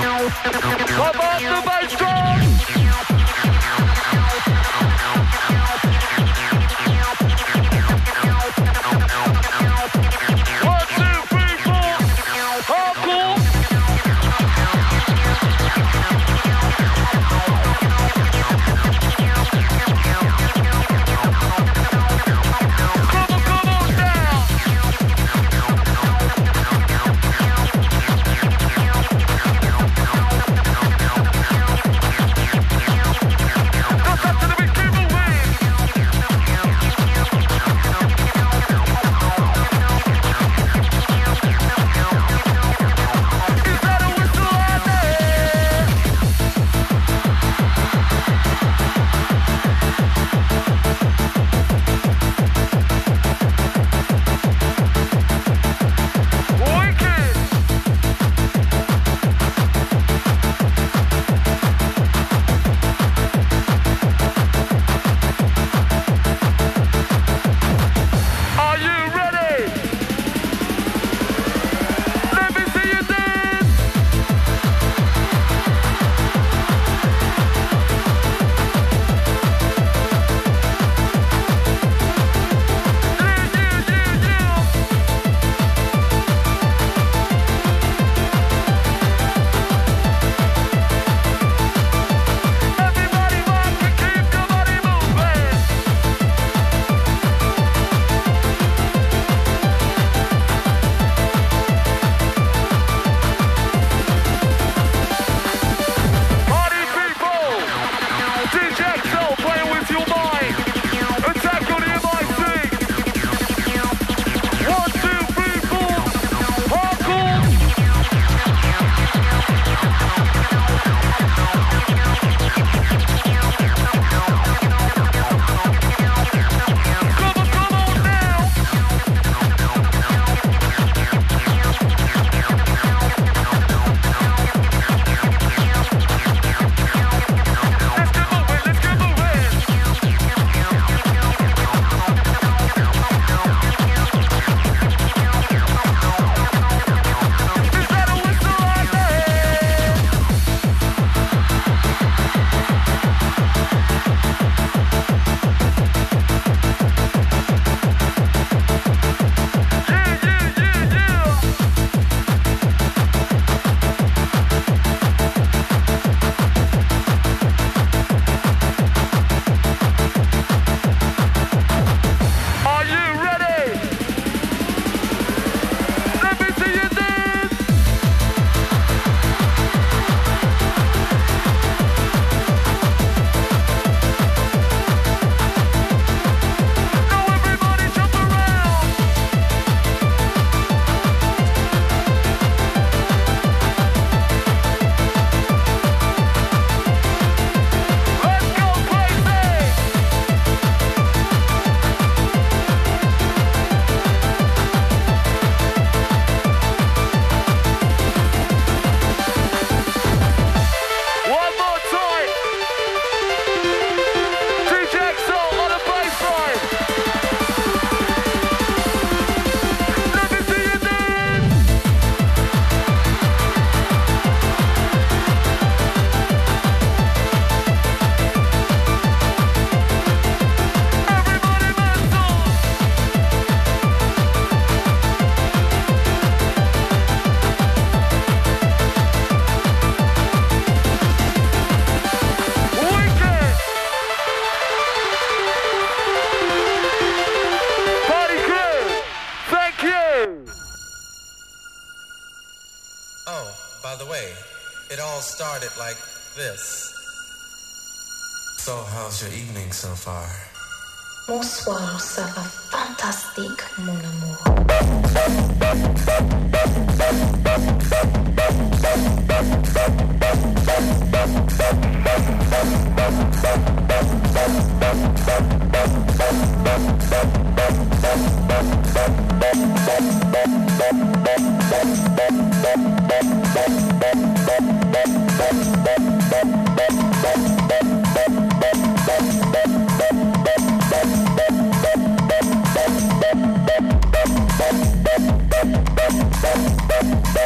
Come on, the bass drum! soir ça va fantastique mon amour.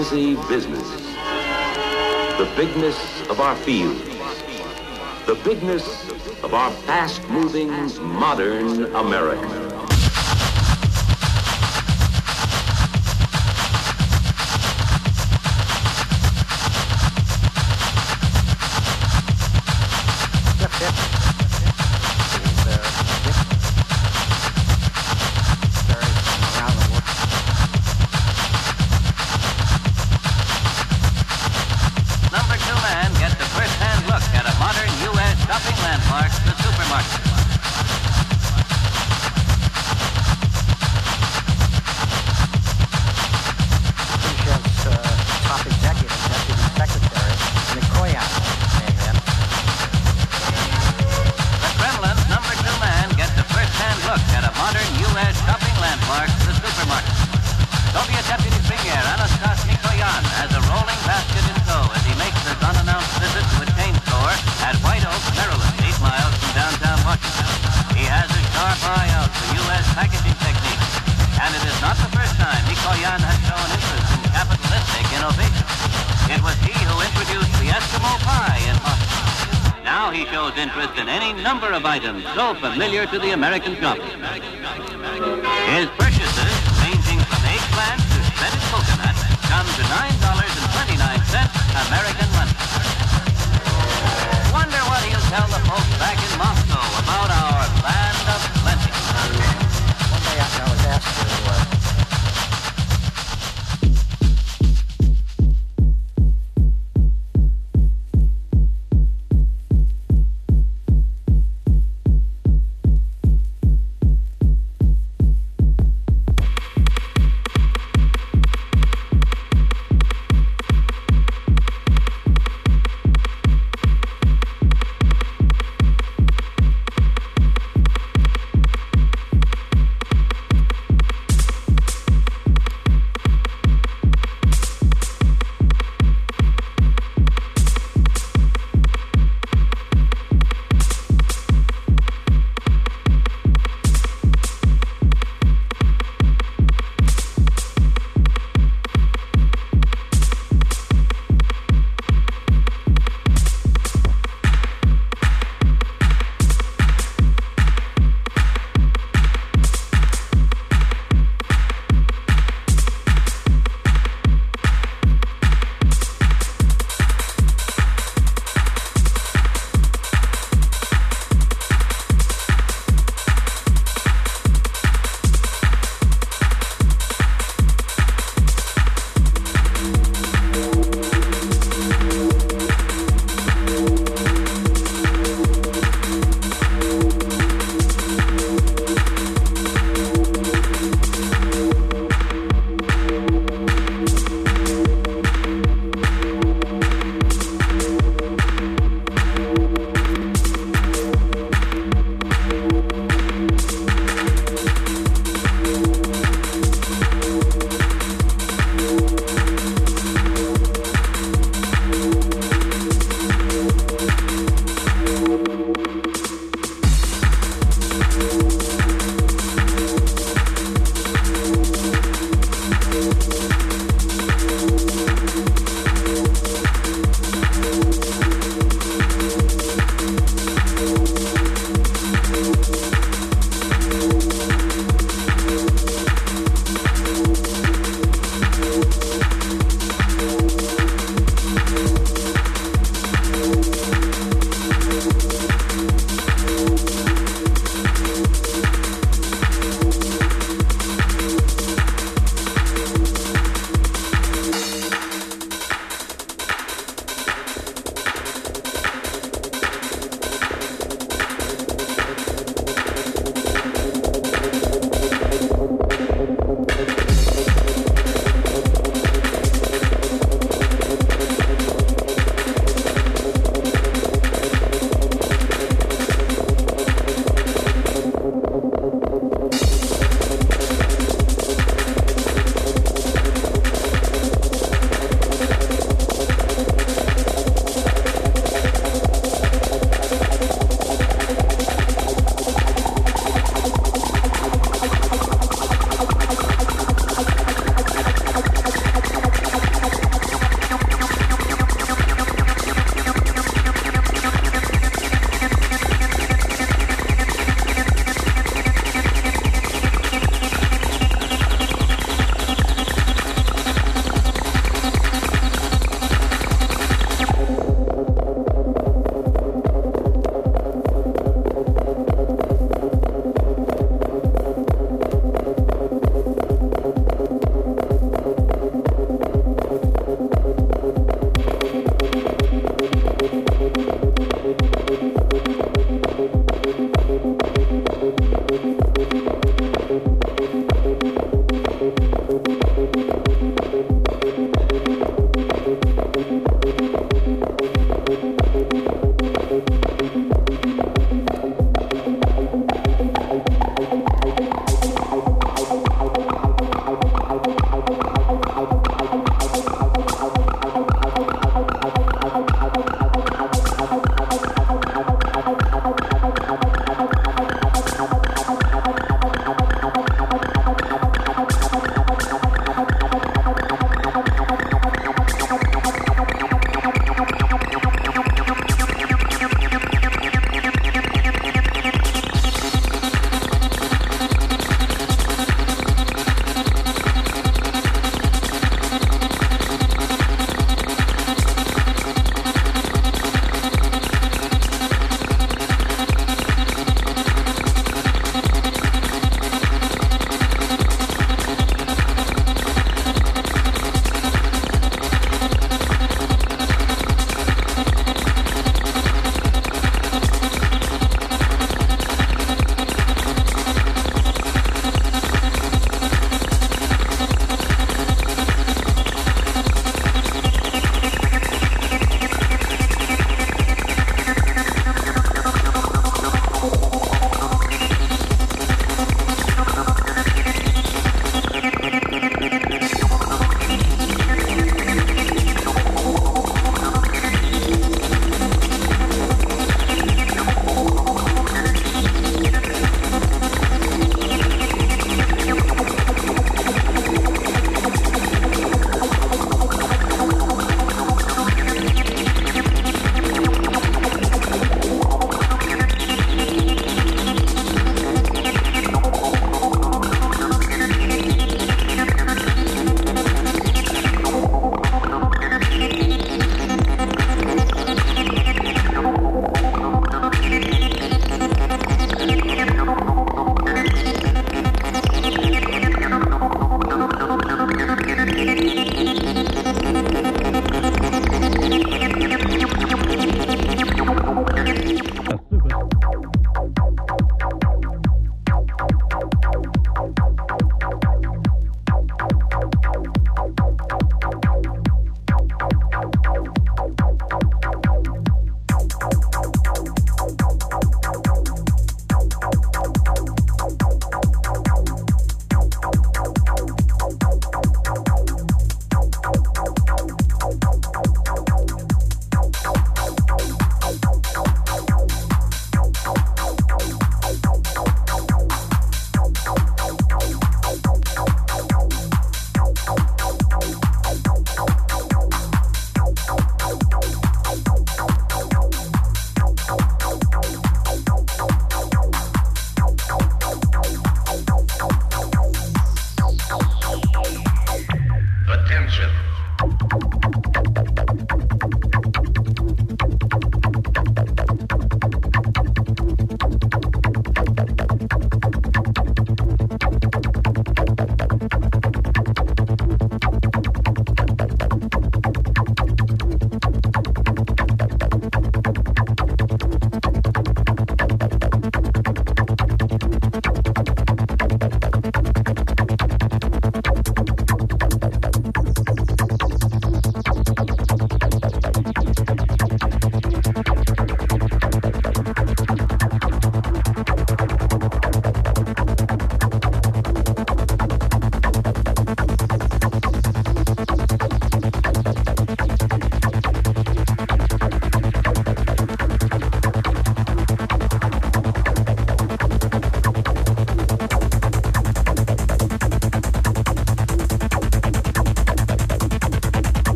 busy business. The bigness of our fields. The bigness of our fast-moving modern America. so familiar to the American public.